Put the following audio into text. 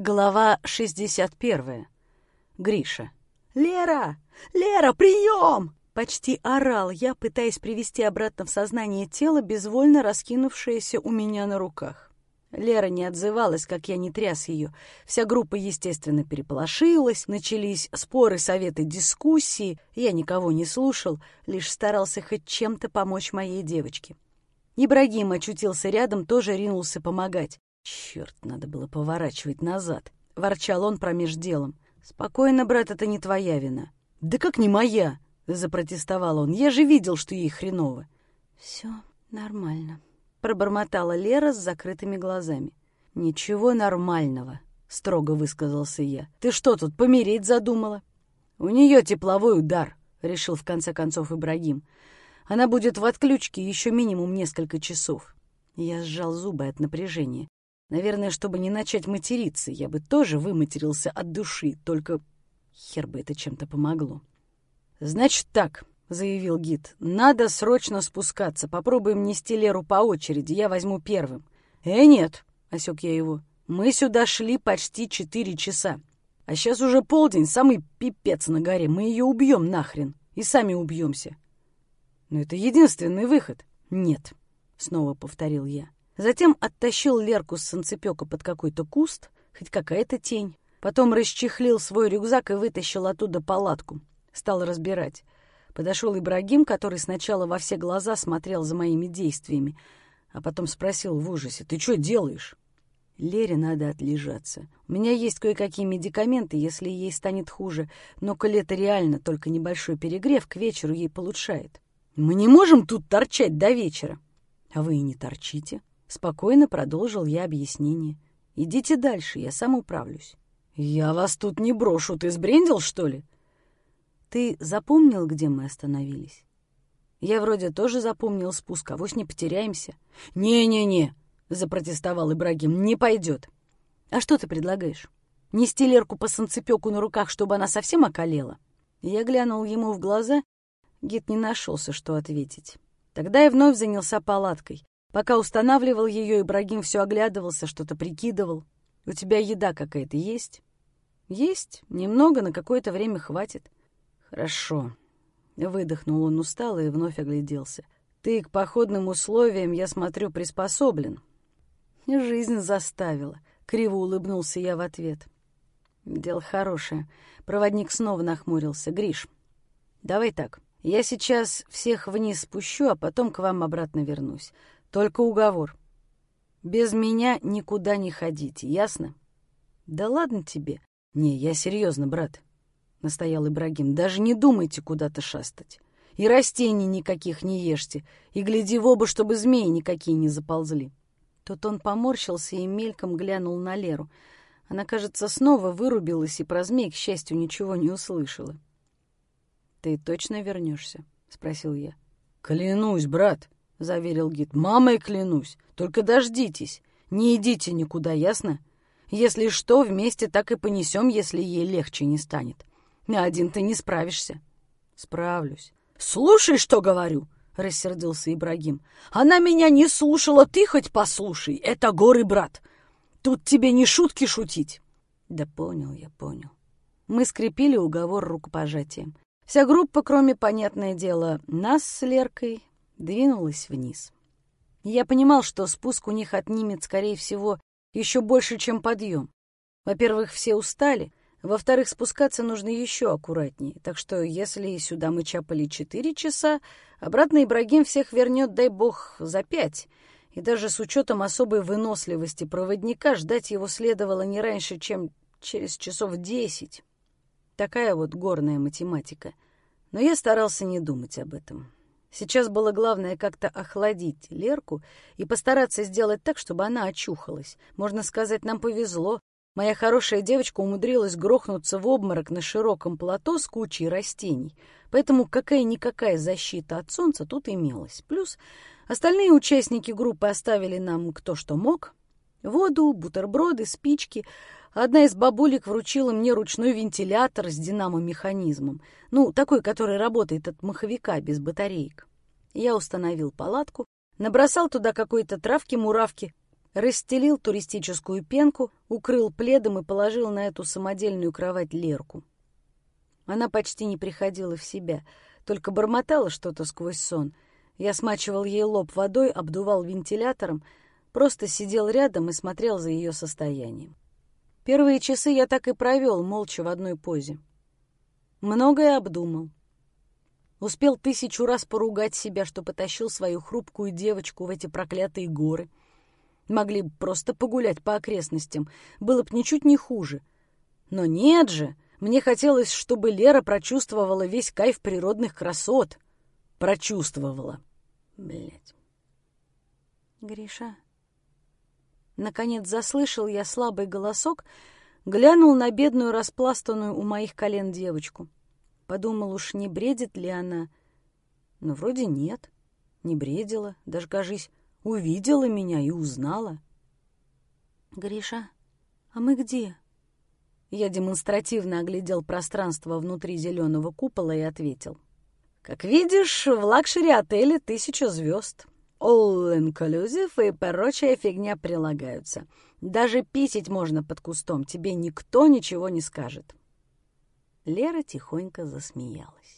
Глава 61. Гриша. «Лера! Лера, прием!» Почти орал я, пытаясь привести обратно в сознание тело, безвольно раскинувшееся у меня на руках. Лера не отзывалась, как я не тряс ее. Вся группа, естественно, переполошилась, начались споры, советы, дискуссии. Я никого не слушал, лишь старался хоть чем-то помочь моей девочке. Ибрагим очутился рядом, тоже ринулся помогать. Черт, надо было поворачивать назад. Ворчал он промеж делом. Спокойно, брат, это не твоя вина. Да как не моя? Запротестовал он. Я же видел, что ей хреново. Все нормально. Пробормотала Лера с закрытыми глазами. Ничего нормального, строго высказался я. Ты что тут, помереть задумала? У нее тепловой удар, решил в конце концов Ибрагим. Она будет в отключке еще минимум несколько часов. Я сжал зубы от напряжения. Наверное, чтобы не начать материться, я бы тоже выматерился от души, только хер бы это чем-то помогло. «Значит так», — заявил гид, — «надо срочно спускаться. Попробуем нести Леру по очереди, я возьму первым». «Э, нет», — осек я его, — «мы сюда шли почти четыре часа. А сейчас уже полдень, самый пипец на горе. Мы ее убьем нахрен и сами убьемся. Но это единственный выход. Нет, снова повторил я. Затем оттащил Лерку с санцепёка под какой-то куст, хоть какая-то тень. Потом расчехлил свой рюкзак и вытащил оттуда палатку. Стал разбирать. Подошел Ибрагим, который сначала во все глаза смотрел за моими действиями, а потом спросил в ужасе, «Ты что делаешь?» Лере надо отлежаться. У меня есть кое-какие медикаменты, если ей станет хуже, но коли это реально только небольшой перегрев, к вечеру ей получает. Мы не можем тут торчать до вечера. А вы и не торчите. Спокойно продолжил я объяснение. Идите дальше, я сам управлюсь. Я вас тут не брошу, ты сбрендил, что ли? Ты запомнил, где мы остановились? Я вроде тоже запомнил спуск, авось не потеряемся. Не-не-не, запротестовал Ибрагим, не пойдет. А что ты предлагаешь? Нести Лерку по санцепёку на руках, чтобы она совсем околела? Я глянул ему в глаза Гид не нашелся, что ответить. Тогда я вновь занялся палаткой. Пока устанавливал ее, Ибрагим все оглядывался, что-то прикидывал. «У тебя еда какая-то есть?» «Есть. Немного, на какое-то время хватит». «Хорошо». Выдохнул он устало и вновь огляделся. «Ты к походным условиям, я смотрю, приспособлен». «Жизнь заставила», — криво улыбнулся я в ответ. «Дело хорошее». Проводник снова нахмурился. «Гриш, давай так. Я сейчас всех вниз спущу, а потом к вам обратно вернусь. Только уговор. Без меня никуда не ходите, ясно? Да ладно тебе. Не, я серьезно, брат, — настоял Ибрагим. Даже не думайте куда-то шастать. И растений никаких не ешьте, и гляди в оба, чтобы змеи никакие не заползли. Тут он поморщился и мельком глянул на Леру. Она, кажется, снова вырубилась и про змей, к счастью, ничего не услышала. — «Ты точно вернешься?» — спросил я. «Клянусь, брат», — заверил гид. «Мамой клянусь. Только дождитесь. Не идите никуда, ясно? Если что, вместе так и понесем, если ей легче не станет. Один ты не справишься». «Справлюсь». «Слушай, что говорю!» — рассердился Ибрагим. «Она меня не слушала, ты хоть послушай. Это горы, брат. Тут тебе не шутки шутить». «Да понял я, понял». Мы скрепили уговор рукопожатием. Вся группа, кроме, понятное дело, нас с Леркой, двинулась вниз. Я понимал, что спуск у них отнимет, скорее всего, еще больше, чем подъем. Во-первых, все устали, во-вторых, спускаться нужно еще аккуратнее, так что если сюда мы чапали четыре часа, обратно Ибрагим всех вернет, дай бог, за пять. И даже с учетом особой выносливости проводника ждать его следовало не раньше, чем через часов десять. Такая вот горная математика. Но я старался не думать об этом. Сейчас было главное как-то охладить Лерку и постараться сделать так, чтобы она очухалась. Можно сказать, нам повезло. Моя хорошая девочка умудрилась грохнуться в обморок на широком плато с кучей растений. Поэтому какая-никакая защита от солнца тут имелась. Плюс остальные участники группы оставили нам кто что мог. Воду, бутерброды, спички — Одна из бабулек вручила мне ручной вентилятор с динамо-механизмом. Ну, такой, который работает от маховика без батареек. Я установил палатку, набросал туда какой-то травки-муравки, Расстелил туристическую пенку, укрыл пледом и положил на эту самодельную кровать Лерку. Она почти не приходила в себя, только бормотала что-то сквозь сон. Я смачивал ей лоб водой, обдувал вентилятором, просто сидел рядом и смотрел за ее состоянием. Первые часы я так и провел, молча в одной позе. Многое обдумал. Успел тысячу раз поругать себя, что потащил свою хрупкую девочку в эти проклятые горы. Могли бы просто погулять по окрестностям, было бы ничуть не хуже. Но нет же, мне хотелось, чтобы Лера прочувствовала весь кайф природных красот. Прочувствовала. Блять. Гриша. Наконец заслышал я слабый голосок, глянул на бедную распластанную у моих колен девочку. Подумал, уж не бредит ли она. Но вроде нет, не бредила, даже, кажись, увидела меня и узнала. «Гриша, а мы где?» Я демонстративно оглядел пространство внутри зеленого купола и ответил. «Как видишь, в лакшери-отеле тысяча звезд. All-inclusive и прочая фигня прилагаются. Даже писить можно под кустом, тебе никто ничего не скажет. Лера тихонько засмеялась.